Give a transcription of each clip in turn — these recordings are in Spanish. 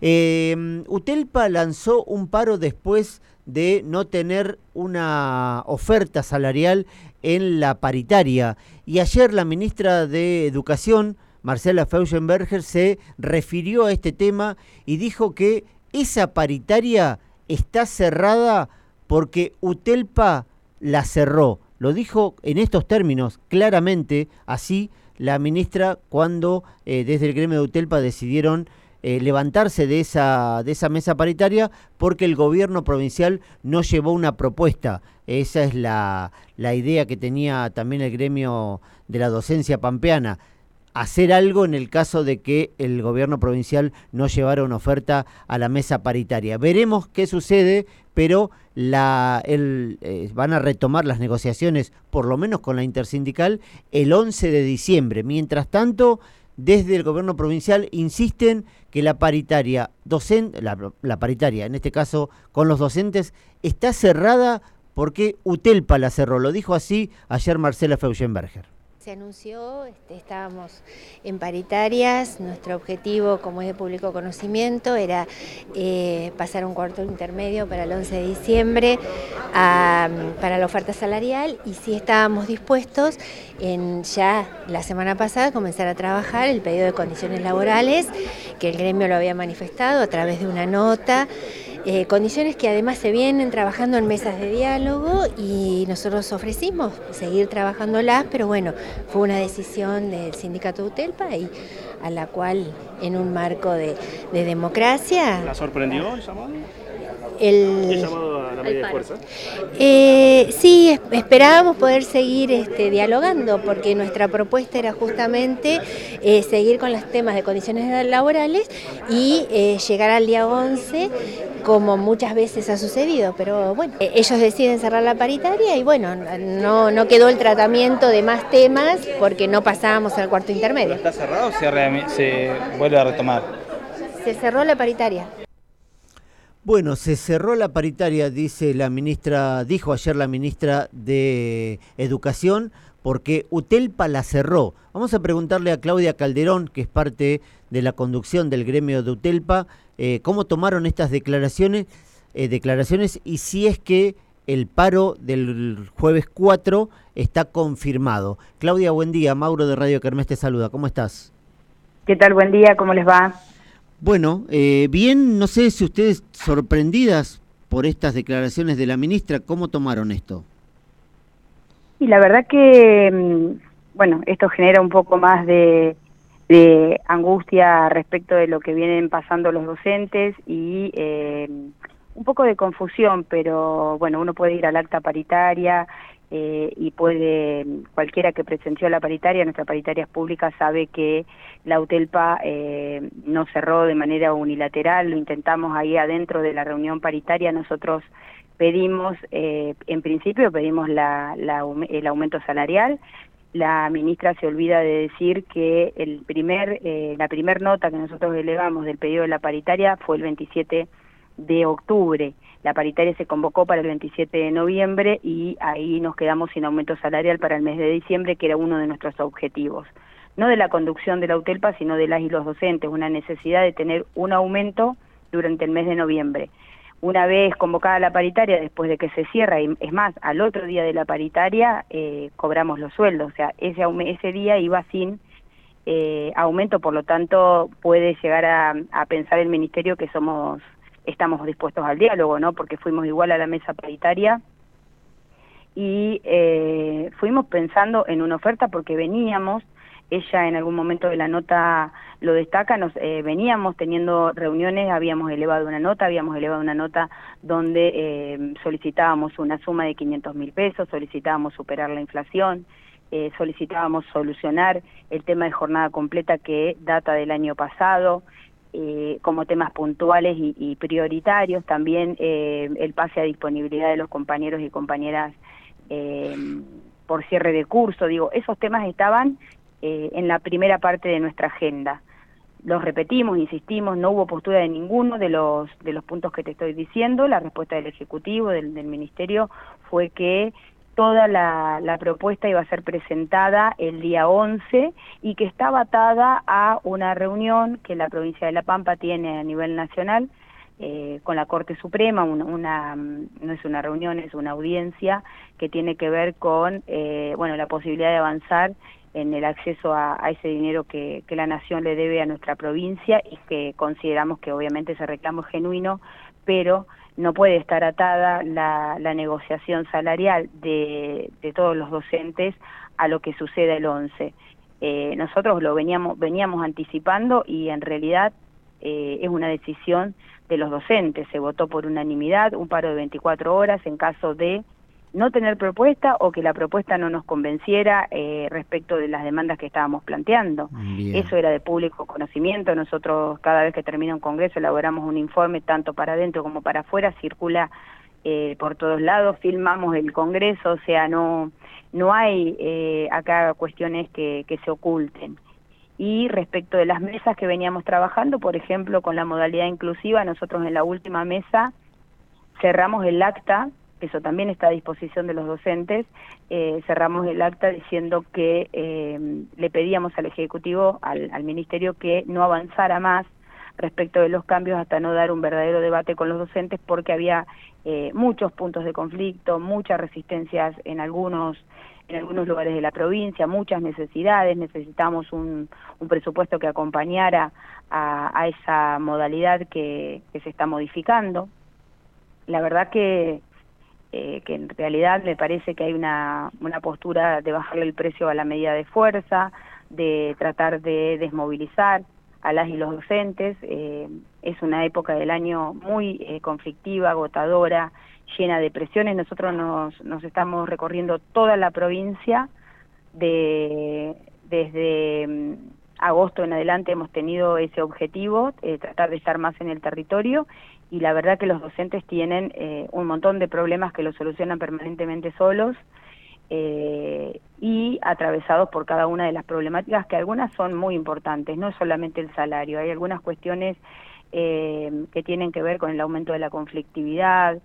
Eh, Utelpa lanzó un paro después de no tener una oferta salarial en la paritaria. Y ayer la ministra de Educación, Marcela Feugenberger, se refirió a este tema y dijo que esa paritaria está cerrada porque Utelpa la cerró. Lo dijo en estos términos, claramente, así la ministra cuando eh, desde el gremio de Utelpa decidieron eh, levantarse de esa, de esa mesa paritaria porque el gobierno provincial no llevó una propuesta. Esa es la, la idea que tenía también el gremio de la docencia pampeana hacer algo en el caso de que el gobierno provincial no llevara una oferta a la mesa paritaria. Veremos qué sucede, pero la, el, eh, van a retomar las negociaciones, por lo menos con la intersindical, el 11 de diciembre. Mientras tanto, desde el gobierno provincial insisten que la paritaria docente, la, paritaria, en este caso con los docentes, está cerrada porque Utelpa la cerró. Lo dijo así ayer Marcela Feugenberger se anunció, este, estábamos en paritarias, nuestro objetivo, como es de público conocimiento, era eh, pasar un cuarto intermedio para el 11 de diciembre para la oferta salarial y si estábamos dispuestos en ya la semana pasada comenzar a trabajar el pedido de condiciones laborales, que el gremio lo había manifestado a través de una nota. Eh, condiciones que además se vienen trabajando en mesas de diálogo y nosotros ofrecimos seguir trabajándolas, pero bueno, fue una decisión del sindicato UTELPA y a la cual en un marco de, democracia... ¿La sorprendió el llamado? El, llamado a la medida de fuerza? Eh, sí, esperábamos poder seguir este, dialogando porque nuestra propuesta era justamente eh, seguir con los temas de condiciones laborales y eh, llegar al día 11 como muchas veces ha sucedido, pero bueno, ellos deciden cerrar la paritaria y bueno, no, no quedó el tratamiento de más temas porque no pasábamos al cuarto intermedio. ¿Está cerrado o se, se vuelve a retomar? Se cerró la paritaria. Bueno, se cerró la paritaria, dice la ministra, dijo ayer la ministra de Educación, porque Utelpa la cerró. Vamos a preguntarle a Claudia Calderón, que es parte de la conducción del gremio de Utelpa, eh, cómo tomaron estas declaraciones, eh, declaraciones y si es que el paro del jueves 4 está confirmado. Claudia, buen día. Mauro de Radio Kermés te saluda. ¿Cómo estás? ¿Qué tal? Buen día. ¿Cómo les va? Bueno, eh, bien, no sé si ustedes sorprendidas por estas declaraciones de la ministra, ¿cómo tomaron esto? Y la verdad que, mm, bueno, esto genera un poco más de, angustia respecto de lo que vienen pasando los docentes y eh, un poco de confusión, pero bueno, uno puede ir al acta paritaria eh, y puede, cualquiera que presenció la paritaria, nuestra paritaria pública, sabe que la UTELPA eh, no cerró de manera unilateral, lo intentamos ahí adentro de la reunión paritaria, nosotros pedimos, eh, en principio pedimos la, el aumento salarial, la ministra se olvida de decir que el primer, eh, la primer nota que nosotros elevamos del pedido de la paritaria fue el 27 de octubre. La paritaria se convocó para el 27 de noviembre y ahí nos quedamos sin aumento salarial para el mes de diciembre, que era uno de nuestros objetivos. No de la conducción de la UTELPA, sino de las y los docentes, una necesidad de tener un aumento durante el mes de noviembre. Una vez convocada la paritaria, después de que se cierra, y es más, al otro día de la paritaria eh, cobramos los sueldos, o sea, ese, ese día iba sin eh, aumento, por lo tanto puede llegar a, a pensar el Ministerio que somos estamos dispuestos al diálogo, ¿no? Porque fuimos igual a la mesa paritaria y eh, fuimos pensando en una oferta porque veníamos, ella en algún momento de la nota lo destaca, nos eh, veníamos teniendo reuniones, habíamos elevado una nota, habíamos elevado una nota donde eh, solicitábamos una suma de 500 mil pesos, solicitábamos superar la inflación, eh, solicitábamos solucionar el tema de jornada completa que data del año pasado, eh, como temas puntuales y, prioritarios, también eh, el pase a disponibilidad de los compañeros y compañeras eh, por cierre de curso, digo, esos temas estaban en la primera parte de nuestra agenda. Los repetimos, insistimos, no hubo postura de ninguno de los, de los puntos que te estoy diciendo, la respuesta del Ejecutivo, del, del Ministerio, fue que toda la, propuesta iba a ser presentada el día 11 y que estaba atada a una reunión que la provincia de La Pampa tiene a nivel nacional eh, con la Corte Suprema, una, no es una reunión, es una audiencia que tiene que ver con eh, bueno la posibilidad de avanzar en el acceso a, ese dinero que, la Nación le debe a nuestra provincia y que consideramos que obviamente ese reclamo es genuino, pero no puede estar atada la, negociación salarial de, todos los docentes a lo que suceda el 11. Eh, nosotros lo veníamos, veníamos anticipando y en realidad eh, es una decisión de los docentes. Se votó por unanimidad un paro de 24 horas en caso de no tener propuesta o que la propuesta no nos convenciera eh, respecto de las demandas que estábamos planteando. Eso era de público conocimiento. Nosotros cada vez que termina un congreso elaboramos un informe tanto para adentro como para afuera, circula eh, por todos lados, filmamos el congreso, o sea, no, no hay eh, acá cuestiones que, que se oculten. Y respecto de las mesas que veníamos trabajando, por ejemplo, con la modalidad inclusiva, nosotros en la última mesa cerramos el acta eso también está a disposición de los docentes, eh, cerramos el acta diciendo que eh, le pedíamos al Ejecutivo, al, Ministerio, que no avanzara más respecto de los cambios hasta no dar un verdadero debate con los docentes porque había eh, muchos puntos de conflicto, muchas resistencias en algunos en algunos lugares de la provincia, muchas necesidades, necesitamos un, presupuesto que acompañara a, esa modalidad que, que se está modificando. La verdad que eh, que en realidad me parece que hay una, una postura de bajarle el precio a la medida de fuerza, de tratar de desmovilizar a las y los docentes. Eh, es una época del año muy eh, conflictiva, agotadora, llena de presiones. Nosotros nos, nos estamos recorriendo toda la provincia de, desde mm, agosto en adelante hemos tenido ese objetivo, eh, tratar de estar más en el territorio y la verdad que los docentes tienen eh, un montón de problemas que los solucionan permanentemente solos eh, y atravesados por cada una de las problemáticas que algunas son muy importantes, no solamente el salario, hay algunas cuestiones que tienen que ver con el aumento de la conflictividad,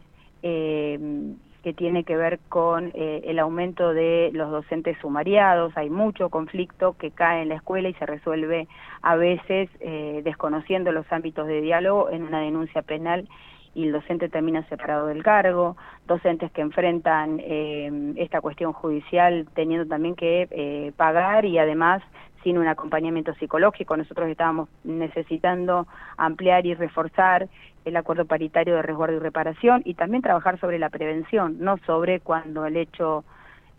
que tiene que ver con eh, el aumento de los docentes sumariados. Hay mucho conflicto que cae en la escuela y se resuelve a veces eh, desconociendo los ámbitos de diálogo en una denuncia penal y el docente termina separado del cargo, docentes que enfrentan eh, esta cuestión judicial teniendo también que pagar y además sin un acompañamiento psicológico. Nosotros estábamos necesitando ampliar y reforzar el acuerdo paritario de resguardo y reparación y también trabajar sobre la prevención, no sobre cuando el hecho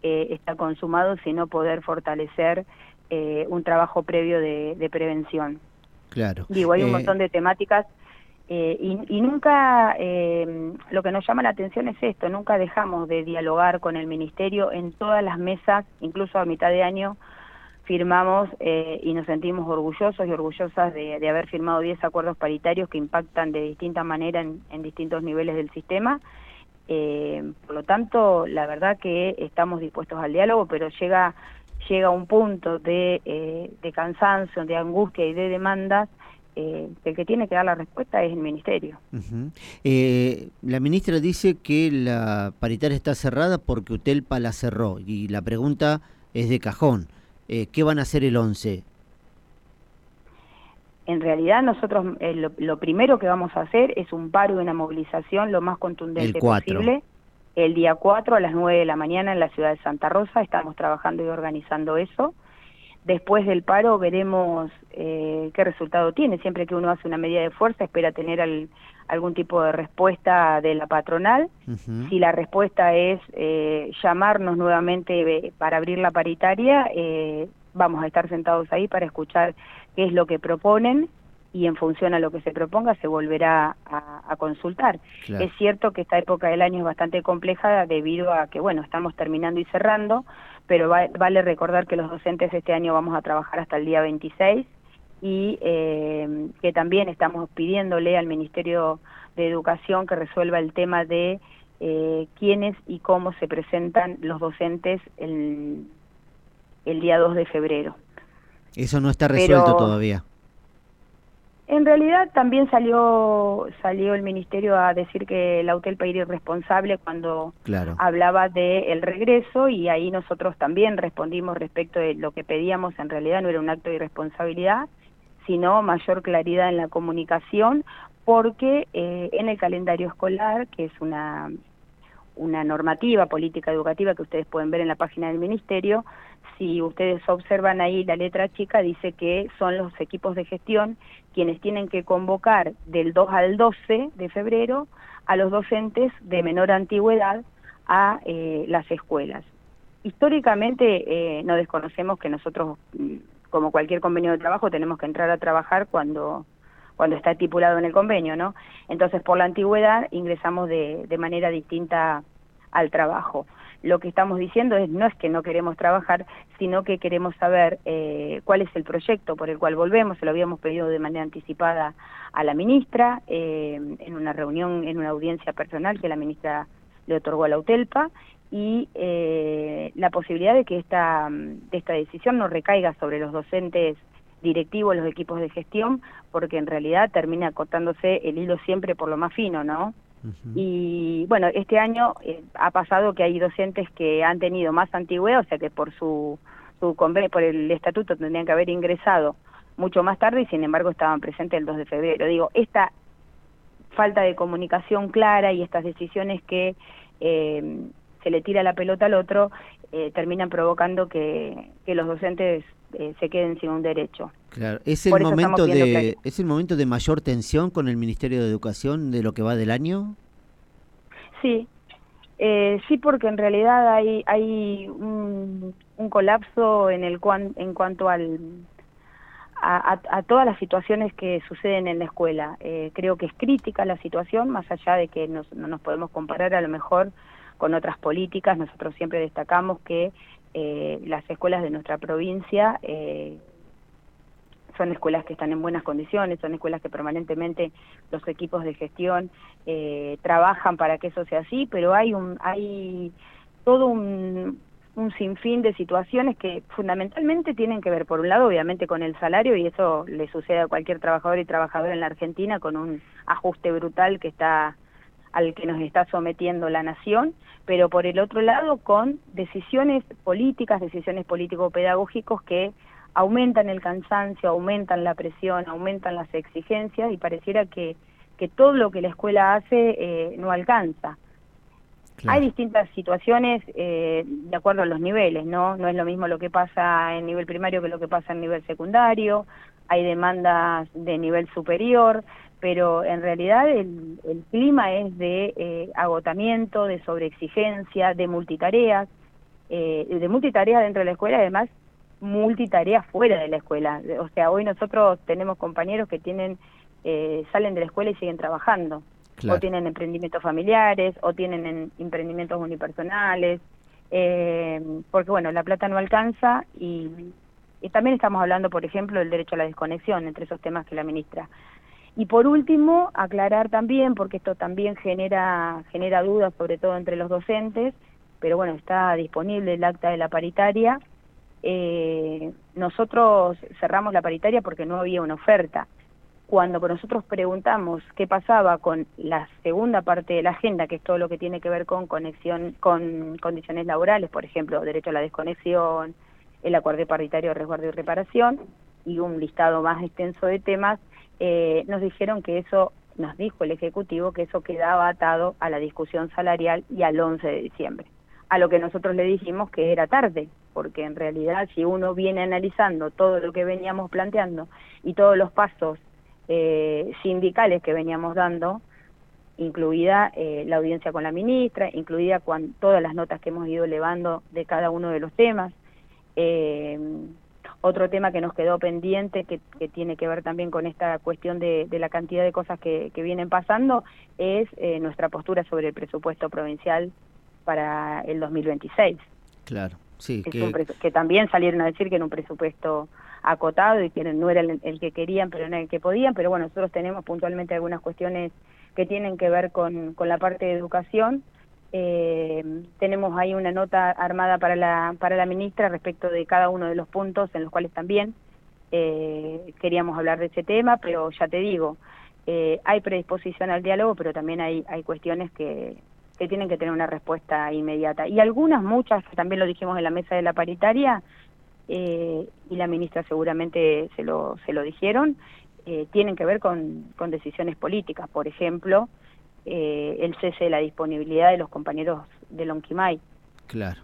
eh, está consumado, sino poder fortalecer eh, un trabajo previo de, prevención. Claro. Digo, hay un eh, montón de temáticas y, y, nunca, lo que nos llama la atención es esto, nunca dejamos de dialogar con el Ministerio en todas las mesas, incluso a mitad de año, firmamos eh, y nos sentimos orgullosos y orgullosas de, haber firmado 10 acuerdos paritarios que impactan de distinta manera en, distintos niveles del sistema. Eh, por lo tanto, la verdad que estamos dispuestos al diálogo, pero llega llega un punto de, eh, de cansancio, de angustia y de demandas eh, el que tiene que dar la respuesta es el ministerio. la ministra dice que la paritaria está cerrada porque UTELPA la cerró y la pregunta es de cajón. Eh, ¿qué van a hacer el 11? En realidad nosotros eh, lo, primero que vamos a hacer es un paro y una movilización lo más contundente posible. El día 4 a las 9 de la mañana en la ciudad de Santa Rosa estamos trabajando y organizando eso. Después del paro veremos eh, qué resultado tiene. Siempre que uno hace una medida de fuerza espera tener algún tipo de respuesta de la patronal. Si la respuesta es eh, llamarnos nuevamente eh, para abrir la paritaria, vamos a estar sentados ahí para escuchar qué es lo que proponen y en función a lo que se proponga se volverá a, consultar. Es cierto que esta época del año es bastante compleja debido a que, bueno, estamos terminando y cerrando, pero vale recordar que los docentes este año vamos a trabajar hasta el día 26 y eh, que también estamos pidiéndole al Ministerio de Educación que resuelva el tema de eh, quiénes y cómo se presentan los docentes el, el día 2 de febrero. Eso no está resuelto todavía. En realidad también salió salió el ministerio a decir que la UTELPA era irresponsable cuando hablaba del el regreso y ahí nosotros también respondimos respecto de lo que pedíamos, en realidad no era un acto de irresponsabilidad, sino mayor claridad en la comunicación, porque eh, en el calendario escolar, que es una, una normativa política educativa que ustedes pueden ver en la página del ministerio, si ustedes observan ahí la letra chica, dice que son los equipos de gestión quienes tienen que convocar del 2 al 12 de febrero a los docentes de menor antigüedad a eh, las escuelas. Históricamente eh, no desconocemos que nosotros, mm, como cualquier convenio de trabajo, tenemos que entrar a trabajar cuando cuando está estipulado en el convenio, ¿no? Entonces, por la antigüedad ingresamos de, de manera distinta al trabajo lo que estamos diciendo es no es que no queremos trabajar, sino que queremos saber eh, cuál es el proyecto por el cual volvemos. Se lo habíamos pedido de manera anticipada a la ministra eh, en una reunión, en una audiencia personal que la ministra le otorgó a la UTELPA y eh, la posibilidad de que esta, de esta decisión no recaiga sobre los docentes directivos, los equipos de gestión, porque en realidad termina cortándose el hilo siempre por lo más fino, ¿no? Y bueno, este año eh, ha pasado que hay docentes que han tenido más antigüedad, o sea que por su, su convenio, por el estatuto tendrían que haber ingresado mucho más tarde y sin embargo estaban presentes el 2 de febrero. Digo, esta falta de comunicación clara y estas decisiones que eh, se le tira la pelota al otro eh, terminan provocando que, que los docentes se queden sin un derecho. Claro, es el momento de es el momento de mayor tensión con el Ministerio de Educación de lo que va del año. Sí, eh, sí, porque en realidad hay hay un, colapso en el en cuanto al a, todas las situaciones que suceden en la escuela. Eh, creo que es crítica la situación, más allá de que no nos podemos comparar a lo mejor con otras políticas. Nosotros siempre destacamos que eh, las escuelas de nuestra provincia eh, son escuelas que están en buenas condiciones, son escuelas que permanentemente los equipos de gestión eh, trabajan para que eso sea así, pero hay un hay todo un, un sinfín de situaciones que fundamentalmente tienen que ver, por un lado, obviamente, con el salario, y eso le sucede a cualquier trabajador y trabajadora en la Argentina, con un ajuste brutal que está al que nos está sometiendo la nación, pero por el otro lado con decisiones políticas, decisiones político-pedagógicos que aumentan el cansancio, aumentan la presión, aumentan las exigencias y pareciera que, que todo lo que la escuela hace eh, no alcanza. Hay distintas situaciones eh, de acuerdo a los niveles, ¿no? No es lo mismo lo que pasa en nivel primario que lo que pasa en nivel secundario, hay demandas de nivel superior, pero en realidad el, el clima es de eh, agotamiento, de sobreexigencia, de multitareas, eh, de multitareas dentro de la escuela, además multitareas fuera de la escuela. O sea, hoy nosotros tenemos compañeros que tienen eh, salen de la escuela y siguen trabajando, o tienen emprendimientos familiares, o tienen emprendimientos unipersonales, eh, porque bueno, la plata no alcanza y, y también estamos hablando, por ejemplo, del derecho a la desconexión, entre esos temas que la ministra y por último, aclarar también, porque esto también genera, genera dudas, sobre todo entre los docentes, pero bueno, está disponible el acta de la paritaria. Eh, nosotros cerramos la paritaria porque no había una oferta. Cuando nosotros preguntamos qué pasaba con la segunda parte de la agenda, que es todo lo que tiene que ver con conexión, con condiciones laborales, por ejemplo, derecho a la desconexión, el acuerdo paritario de resguardo y reparación, y un listado más extenso de temas, eh, nos dijeron que eso, nos dijo el Ejecutivo, que eso quedaba atado a la discusión salarial y al 11 de diciembre. A lo que nosotros le dijimos que era tarde, porque en realidad si uno viene analizando todo lo que veníamos planteando y todos los pasos eh, sindicales que veníamos dando, incluida eh, la audiencia con la ministra, incluida con todas las notas que hemos ido elevando de cada uno de los temas, eh, otro tema que nos quedó pendiente, que, tiene que ver también con esta cuestión de, la cantidad de cosas que, vienen pasando, es eh, nuestra postura sobre el presupuesto provincial para el 2026. Claro, sí. Que... también salieron a decir que era un presupuesto acotado y que no era el, que querían, pero no era el que podían, pero bueno, nosotros tenemos puntualmente algunas cuestiones que tienen que ver con, con la parte de educación, eh, tenemos ahí una nota armada para la, para la ministra respecto de cada uno de los puntos en los cuales también eh, queríamos hablar de ese tema, pero ya te digo, eh, hay predisposición al diálogo, pero también hay, hay cuestiones que, que tienen que tener una respuesta inmediata. Y algunas, muchas, también lo dijimos en la mesa de la paritaria, eh, y la ministra seguramente se lo, se lo dijeron, eh, tienen que ver con, con decisiones políticas. Por ejemplo, eh, el cese de la disponibilidad de los compañeros de Lonquimay. Claro.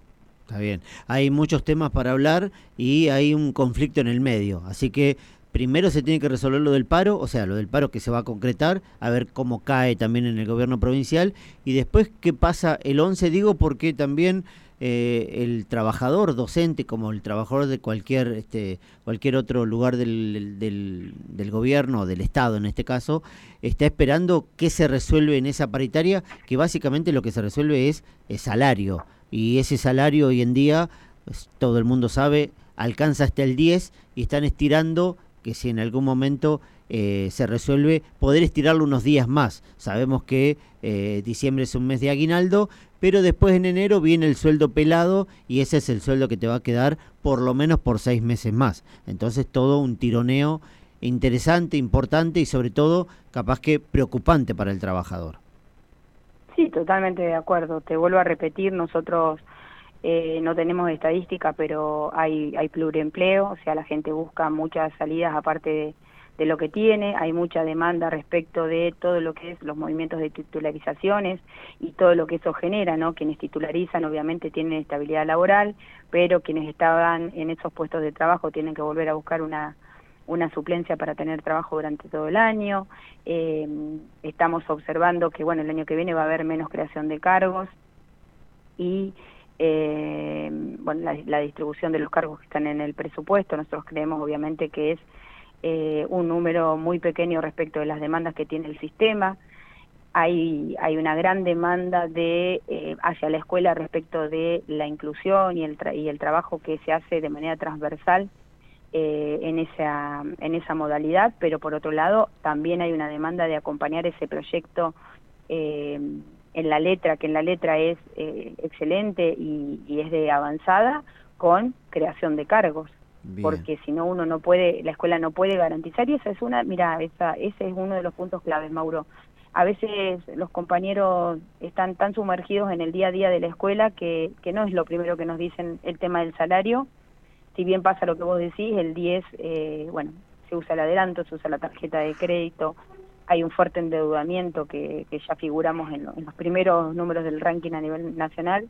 Está bien. Hay muchos temas para hablar y hay un conflicto en el medio. Así que primero se tiene que resolver lo del paro, o sea, lo del paro que se va a concretar, a ver cómo cae también en el gobierno provincial y después qué pasa el 11, digo, porque también eh, el trabajador docente, como el trabajador de cualquier, este, cualquier otro lugar del, del, gobierno, del Estado en este caso, está esperando qué se resuelve en esa paritaria, que básicamente lo que se resuelve es el salario. Y ese salario hoy en día, pues, todo el mundo sabe, alcanza hasta el 10 y están estirando que si en algún momento eh, se resuelve, poder estirarlo unos días más. Sabemos que eh, diciembre es un mes de aguinaldo, pero después en enero viene el sueldo pelado y ese es el sueldo que te va a quedar por lo menos por seis meses más. Entonces todo un tironeo interesante, importante y sobre todo capaz que preocupante para el trabajador. Sí, totalmente de acuerdo. Te vuelvo a repetir, nosotros eh, no tenemos estadística, pero hay, hay pluriempleo, o sea, la gente busca muchas salidas aparte de, de lo que tiene, hay mucha demanda respecto de todo lo que es los movimientos de titularizaciones y todo lo que eso genera, ¿no? Quienes titularizan obviamente tienen estabilidad laboral, pero quienes estaban en esos puestos de trabajo tienen que volver a buscar una una suplencia para tener trabajo durante todo el año. Eh, estamos observando que bueno el año que viene va a haber menos creación de cargos y eh, bueno la, la, distribución de los cargos que están en el presupuesto. Nosotros creemos obviamente que es eh, un número muy pequeño respecto de las demandas que tiene el sistema. Hay, hay una gran demanda de eh, hacia la escuela respecto de la inclusión y el, y el trabajo que se hace de manera transversal eh, en, esa, en esa modalidad, pero por otro lado también hay una demanda de acompañar ese proyecto eh, en la letra, que en la letra es eh, excelente y, y, es de avanzada, con creación de cargos. Porque si no uno no puede, la escuela no puede garantizar y esa es una, mira, esa, ese es uno de los puntos claves, Mauro. A veces los compañeros están tan sumergidos en el día a día de la escuela que, que no es lo primero que nos dicen el tema del salario, si bien pasa lo que vos decís, el 10, eh, bueno, se usa el adelanto, se usa la tarjeta de crédito, hay un fuerte endeudamiento que, que ya figuramos en, lo, en, los primeros números del ranking a nivel nacional,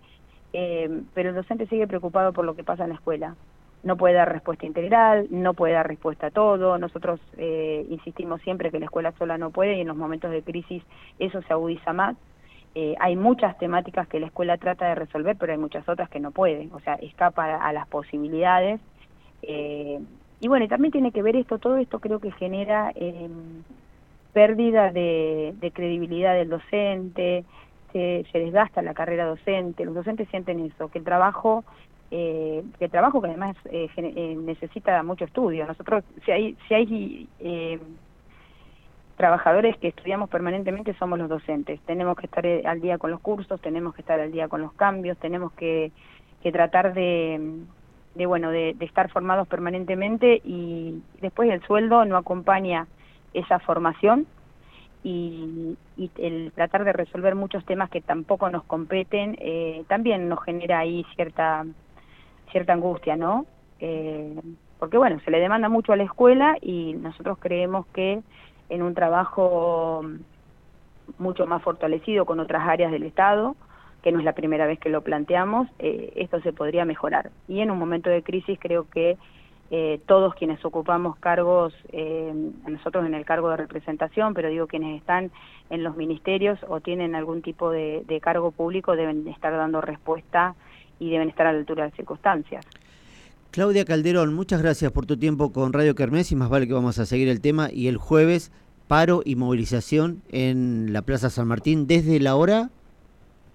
eh, pero el docente sigue preocupado por lo que pasa en la escuela. No puede dar respuesta integral, no puede dar respuesta a todo. Nosotros eh, insistimos siempre que la escuela sola no puede y en los momentos de crisis eso se agudiza más. Eh, hay muchas temáticas que la escuela trata de resolver, pero hay muchas otras que no puede, o sea, escapa a, las posibilidades. Eh, y bueno, también tiene que ver esto, todo esto creo que genera eh, pérdida de, de, credibilidad del docente, se, se, desgasta la carrera docente, los docentes sienten eso, que el trabajo, eh, el trabajo que además eh, necesita mucho estudio. Nosotros, si hay, si hay trabajadores que estudiamos permanentemente somos los docentes. Tenemos que estar eh, al día con los cursos, tenemos que estar al día con los cambios, tenemos que, que tratar de, de bueno, de, de, estar formados permanentemente y después el sueldo no acompaña esa formación y, y el tratar de resolver muchos temas que tampoco nos competen eh, también nos genera ahí cierta cierta angustia, ¿no? Eh, porque bueno, se le demanda mucho a la escuela y nosotros creemos que en un trabajo mucho más fortalecido con otras áreas del Estado, que no es la primera vez que lo planteamos, eh, esto se podría mejorar. Y en un momento de crisis creo que eh, todos quienes ocupamos cargos, eh, nosotros en el cargo de representación, pero digo quienes están en los ministerios o tienen algún tipo de, de cargo público deben estar dando respuesta y deben estar a la altura de las circunstancias. Claudia Calderón, muchas gracias por tu tiempo con Radio Kermés y más vale que vamos a seguir el tema y el jueves paro y movilización en la Plaza San Martín desde la hora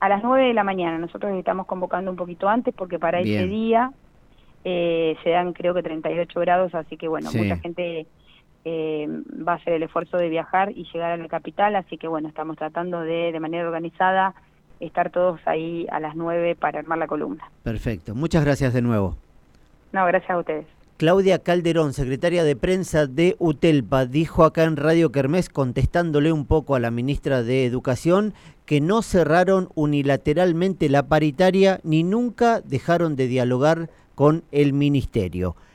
a las 9 de la mañana. Nosotros estamos convocando un poquito antes porque para Bien. ese día eh, se dan creo que 38 grados, así que bueno, sí. mucha gente eh, va a hacer el esfuerzo de viajar y llegar a la capital, así que bueno, estamos tratando de de manera organizada estar todos ahí a las 9 para armar la columna. Perfecto, muchas gracias de nuevo. No, gracias a ustedes. Claudia Calderón, secretaria de prensa de UTELPA, dijo acá en Radio Kermés, contestándole un poco a la ministra de Educación, que no cerraron unilateralmente la paritaria ni nunca dejaron de dialogar con el ministerio.